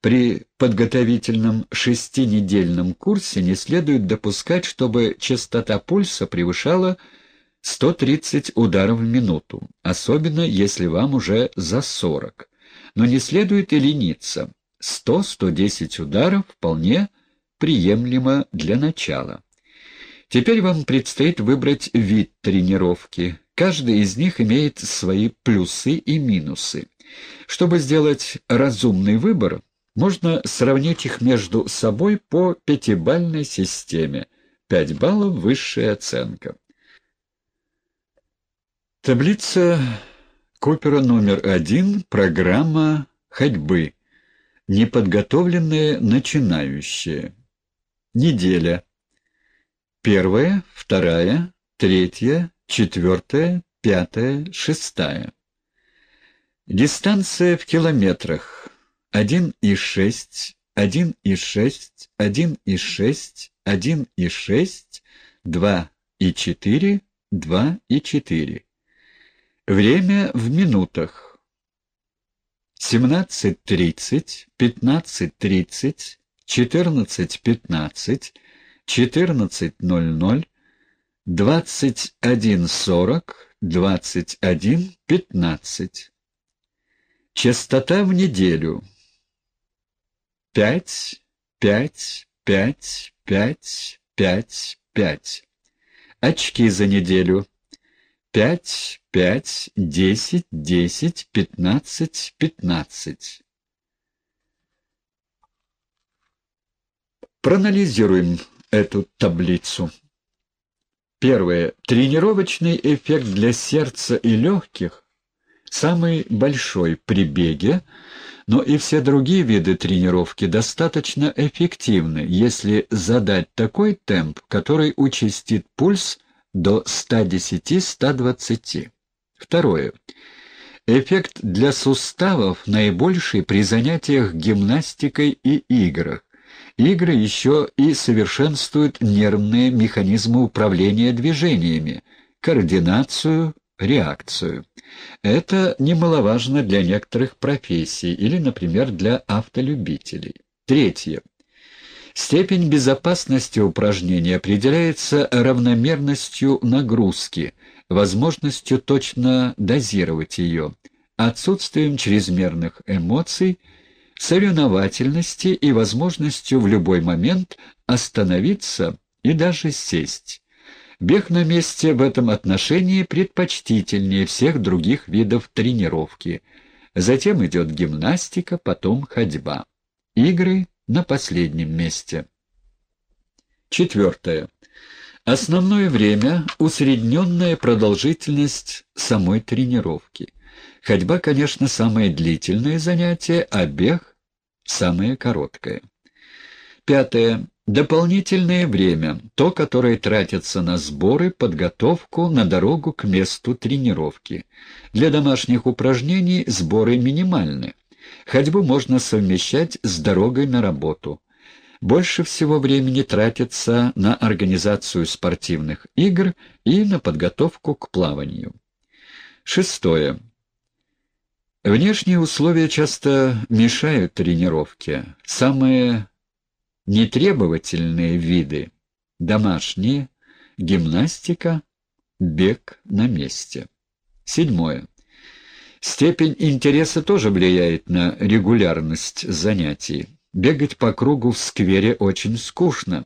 При подготовительном шестинедельном курсе не следует допускать, чтобы частота пульса превышала 130 ударов в минуту, особенно если вам уже за 40. Но не следует и лениться. 100-110 ударов вполне приемлемо для начала. Теперь вам предстоит выбрать вид тренировки. Каждый из них имеет свои плюсы и минусы. Чтобы сделать разумный выбор, можно сравнить их между собой по пятибалльной системе. 5 баллов – высшая оценка. Таблица Купера номер один. Программа ходьбы. Неподготовленные начинающие. Неделя. Первая, вторая, третья, четвертая, пятая, шестая. Дистанция в километрах. 1,6, 1,6, 1,6, 1,6, 2,4, 2,4. Время в минутах. 17.30, 15.30, 14.15, 14.00, 21.40, 21.15. Частота в неделю. Пять, пять, пять, пять, пять, пять. Очки за неделю. Пять, пять, десять, десять, пятнадцать, пятнадцать. Проанализируем эту таблицу. Первое. Тренировочный эффект для сердца и легких самый большой при беге, но и все другие виды тренировки достаточно эффективны, если задать такой темп, который участит пульс до 110-120. Второе. Эффект для суставов наибольший при занятиях гимнастикой и играх. Игры еще и совершенствуют нервные механизмы управления движениями, координацию, реакцию. Это немаловажно для некоторых профессий или, например, для автолюбителей. Третье. Степень безопасности упражнения определяется равномерностью нагрузки, возможностью точно дозировать ее, отсутствием чрезмерных эмоций, соревновательности и возможностью в любой момент остановиться и даже сесть. Бег на месте в этом отношении предпочтительнее всех других видов тренировки. Затем идет гимнастика, потом ходьба. Игры на последнем месте. Четвертое. Основное время – усредненная продолжительность самой тренировки. Ходьба, конечно, самое длительное занятие, а бег – самое короткое. Пятое. Дополнительное время – то, которое тратится на сборы, подготовку, на дорогу к месту тренировки. Для домашних упражнений сборы минимальны. Ходьбу можно совмещать с дорогой на работу. Больше всего времени тратится на организацию спортивных игр и на подготовку к плаванию. Шестое. Внешние условия часто мешают тренировке. Самые Нетребовательные виды – домашние, гимнастика, бег на месте. Седьмое. Степень интереса тоже влияет на регулярность занятий. Бегать по кругу в сквере очень скучно.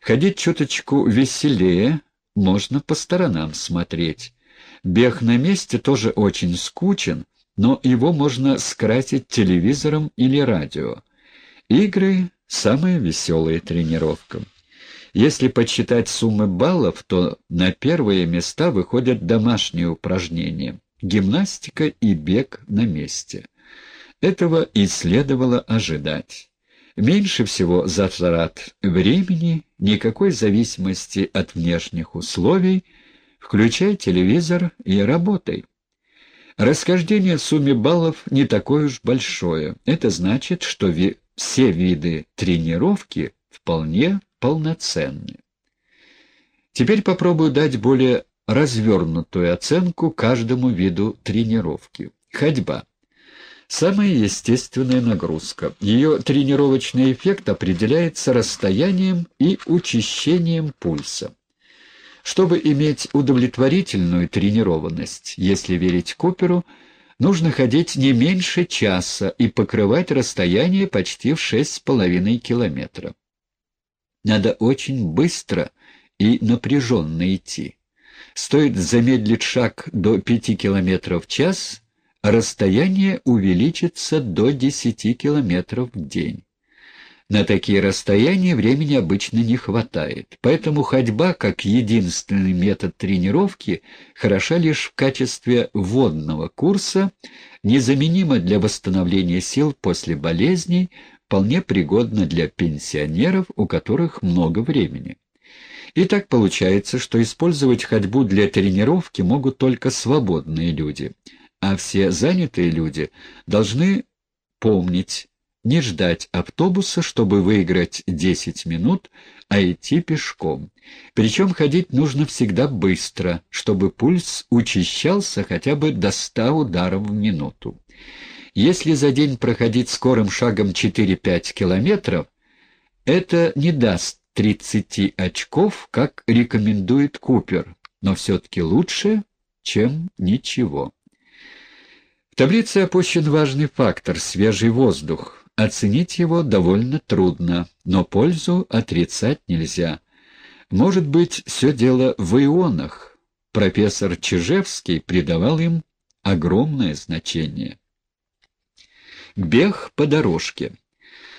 Ходить чуточку веселее, можно по сторонам смотреть. Бег на месте тоже очень скучен, но его можно скратить телевизором или радио. Игры Самая веселая тренировка. Если подсчитать суммы баллов, то на первые места выходят домашние упражнения, гимнастика и бег на месте. Этого и следовало ожидать. Меньше всего затрат времени, никакой зависимости от внешних условий, включай телевизор и работай. Расхождение в баллов не такое уж большое. Это значит, что все виды тренировки вполне полноценны. Теперь попробую дать более развернутую оценку каждому виду тренировки. Ходьба. Самая естественная нагрузка. Ее тренировочный эффект определяется расстоянием и учащением пульса. Чтобы иметь удовлетворительную тренированность, если верить Куперу, нужно ходить не меньше часа и покрывать расстояние почти в 6,5 километра. Надо очень быстро и напряженно идти. Стоит замедлить шаг до 5 км в час, расстояние увеличится до 10 км в день. На такие расстояния времени обычно не хватает, поэтому ходьба как единственный метод тренировки хороша лишь в качестве водного курса, незаменима для восстановления сил после болезней, вполне пригодна для пенсионеров, у которых много времени. И так получается, что использовать ходьбу для тренировки могут только свободные люди, а все занятые люди должны помнить, не ждать автобуса, чтобы выиграть 10 минут, а идти пешком. Причем ходить нужно всегда быстро, чтобы пульс учащался хотя бы до 100 ударов в минуту. Если за день проходить скорым шагом 4-5 километров, это не даст 30 очков, как рекомендует Купер, но все-таки лучше, чем ничего. В таблице опущен важный фактор – свежий воздух. Оценить его довольно трудно, но пользу отрицать нельзя. Может быть, все дело в ионах. Профессор Чижевский придавал им огромное значение. Бег по дорожке.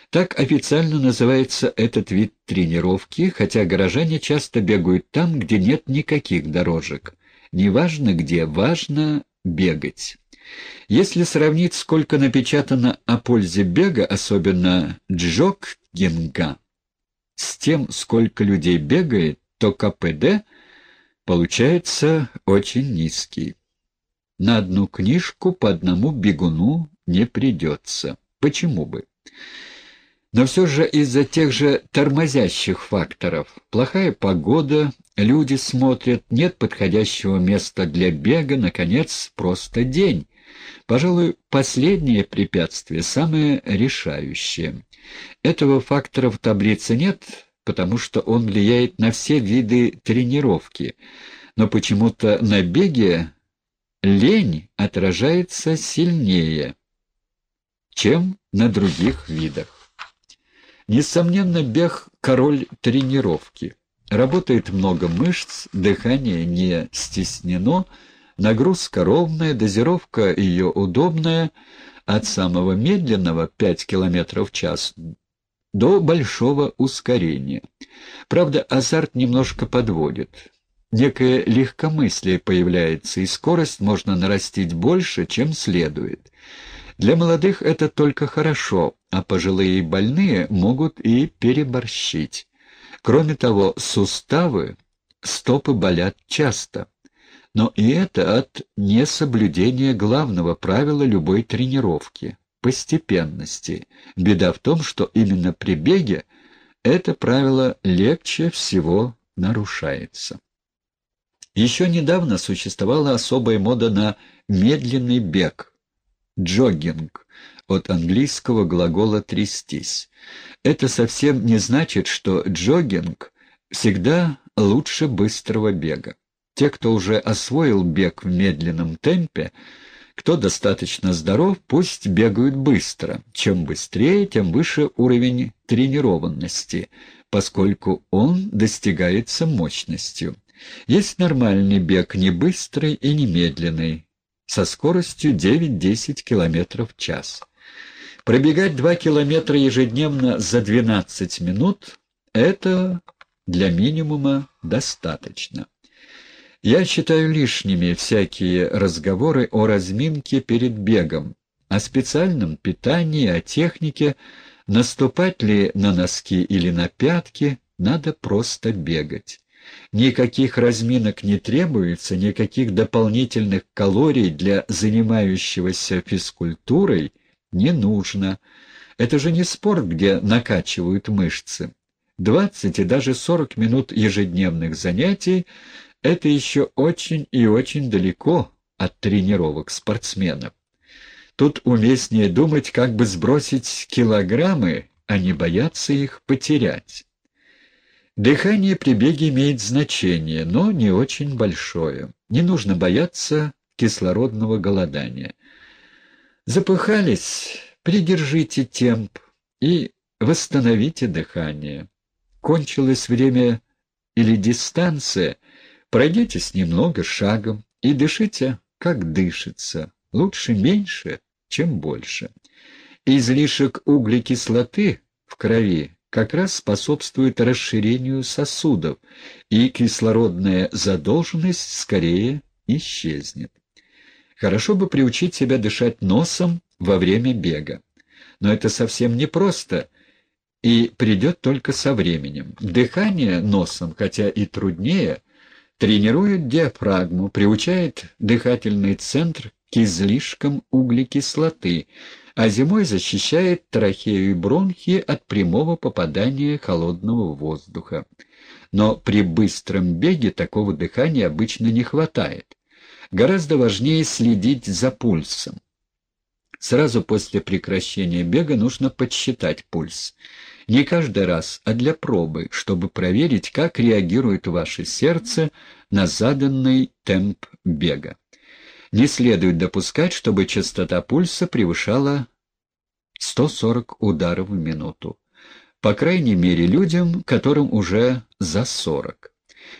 Так официально называется этот вид тренировки, хотя горожане часто бегают там, где нет никаких дорожек. Неважно где, важно бегать. Если сравнить, сколько напечатано о пользе бега, особенно джоггинга, с тем, сколько людей бегает, то КПД получается очень низкий. На одну книжку по одному бегуну не придется. Почему бы? Но все же из-за тех же тормозящих факторов. Плохая погода, люди смотрят, нет подходящего места для бега, наконец, просто день. Пожалуй, последнее препятствие самое решающее. Этого фактора в таблице нет, потому что он влияет на все виды тренировки. Но почему-то на беге лень отражается сильнее, чем на других видах. Несомненно, бег – король тренировки. Работает много мышц, дыхание не стеснено, нагрузка ровная, дозировка ее удобная, от самого медленного 5 км в час до большого ускорения. Правда, азарт немножко подводит. Некое легкомыслие появляется, и скорость можно нарастить больше, чем следует. Для молодых это только хорошо, а пожилые и больные могут и переборщить. Кроме того, суставы, стопы болят часто. Но и это от несоблюдения главного правила любой тренировки – постепенности. Беда в том, что именно при беге это правило легче всего нарушается. Еще недавно существовала особая мода на медленный бег – джогинг, от английского глагола «трястись». Это совсем не значит, что джогинг всегда лучше быстрого бега. Те, кто уже освоил бег в медленном темпе, кто достаточно здоров, пусть бегают быстро. Чем быстрее, тем выше уровень тренированности, поскольку он достигается мощностью. Есть нормальный бег, не быстрый и не медленный, со скоростью 9-10 км в час. Пробегать 2 километра ежедневно за 12 минут – это для минимума достаточно. Я считаю лишними всякие разговоры о разминке перед бегом, о специальном питании, о технике, наступать ли на носки или на пятки, надо просто бегать. Никаких разминок не требуется, никаких дополнительных калорий для занимающегося физкультурой не нужно. Это же не спорт, где накачивают мышцы. 20 и даже 40 минут ежедневных занятий – это еще очень и очень далеко от тренировок спортсменов. Тут уместнее думать, как бы сбросить килограммы, а не бояться их потерять. Дыхание при беге имеет значение, но не очень большое. Не нужно бояться кислородного голодания. Запыхались, придержите темп и восстановите дыхание. Кончилось время или дистанция, пройдитесь немного шагом и дышите, как дышится. Лучше меньше, чем больше. Излишек углекислоты в крови как раз способствует расширению сосудов, и кислородная задолженность скорее исчезнет. Хорошо бы приучить себя дышать носом во время бега. Но это совсем непросто и придет только со временем. Дыхание носом, хотя и труднее, тренирует диафрагму, приучает дыхательный центр к излишкам углекислоты, а зимой защищает трахею и бронхи от прямого попадания холодного воздуха. Но при быстром беге такого дыхания обычно не хватает. Гораздо важнее следить за пульсом. Сразу после прекращения бега нужно подсчитать пульс. Не каждый раз, а для пробы, чтобы проверить, как реагирует ваше сердце на заданный темп бега. Не следует допускать, чтобы частота пульса превышала 140 ударов в минуту. По крайней мере, людям, которым уже за 40.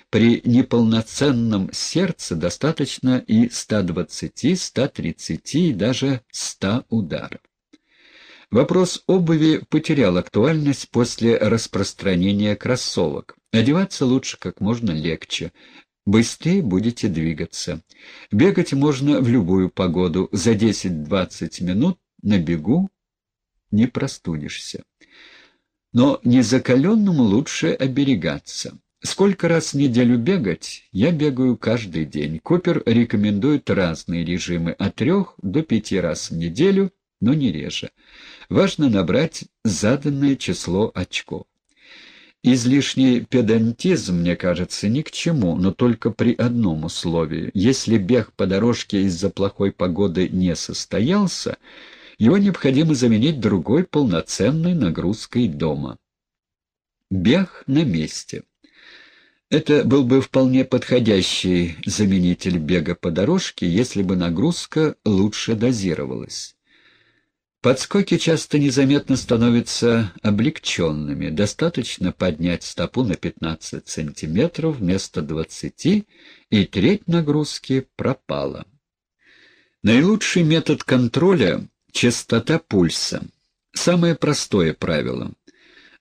При неполноценном сердце достаточно и 120, 130 и даже 100 ударов. Вопрос обуви потерял актуальность после распространения кроссовок. Одеваться лучше как можно легче. Быстрее будете двигаться. Бегать можно в любую погоду. За 10-20 минут на бегу не простудишься. Но незакаленному лучше оберегаться. Сколько раз в неделю бегать? Я бегаю каждый день. Купер рекомендует разные режимы от трех до пяти раз в неделю, но не реже. Важно набрать заданное число очков. Излишний педантизм, мне кажется, ни к чему, но только при одном условии. Если бег по дорожке из-за плохой погоды не состоялся, его необходимо заменить другой полноценной нагрузкой дома. Бег на месте. Это был бы вполне подходящий заменитель бега по дорожке, если бы нагрузка лучше дозировалась. Подскоки часто незаметно становятся облегченными. Достаточно поднять стопу на 15 сантиметров вместо 20, и треть нагрузки пропала. Наилучший метод контроля — частота пульса. Самое простое правило —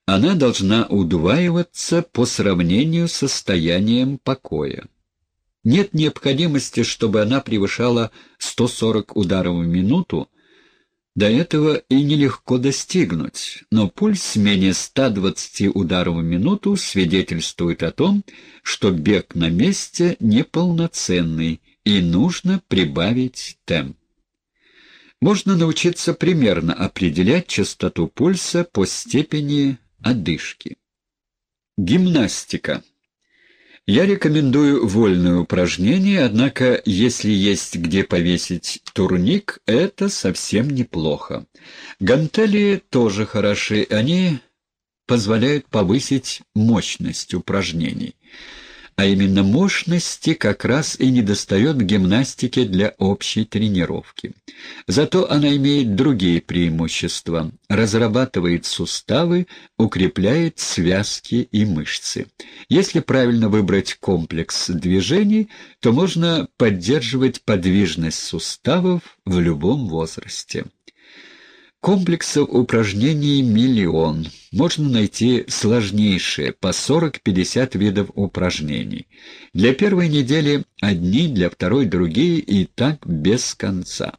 она должна удваиваться по сравнению с состоянием покоя. Нет необходимости, чтобы она превышала 140 ударов в минуту, до этого и нелегко достигнуть, но пульс менее 120 ударов в минуту свидетельствует о том, что бег на месте неполноценный и нужно прибавить темп. Можно научиться примерно определять частоту пульса по степени Одышки. Гимнастика. Я рекомендую вольные упражнения, однако если есть где повесить турник, это совсем неплохо. Гантели тоже хороши, они позволяют повысить мощность упражнений а именно мощности как раз и недостает в гимнастике для общей тренировки. Зато она имеет другие преимущества. Разрабатывает суставы, укрепляет связки и мышцы. Если правильно выбрать комплекс движений, то можно поддерживать подвижность суставов в любом возрасте. Комплексов упражнений миллион. Можно найти сложнейшие, по 40-50 видов упражнений. Для первой недели одни, для второй другие и так без конца.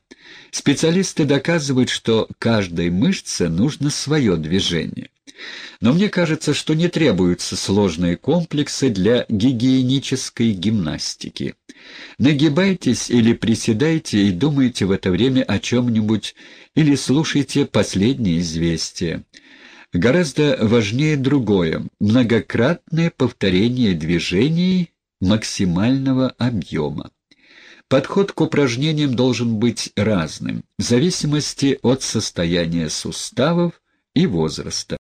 Специалисты доказывают, что каждой мышце нужно свое движение. Но мне кажется, что не требуются сложные комплексы для гигиенической гимнастики. Нагибайтесь или приседайте и думайте в это время о чем-нибудь или слушайте последние известия. Гораздо важнее другое – многократное повторение движений максимального объема. Подход к упражнениям должен быть разным, в зависимости от состояния суставов и возраста.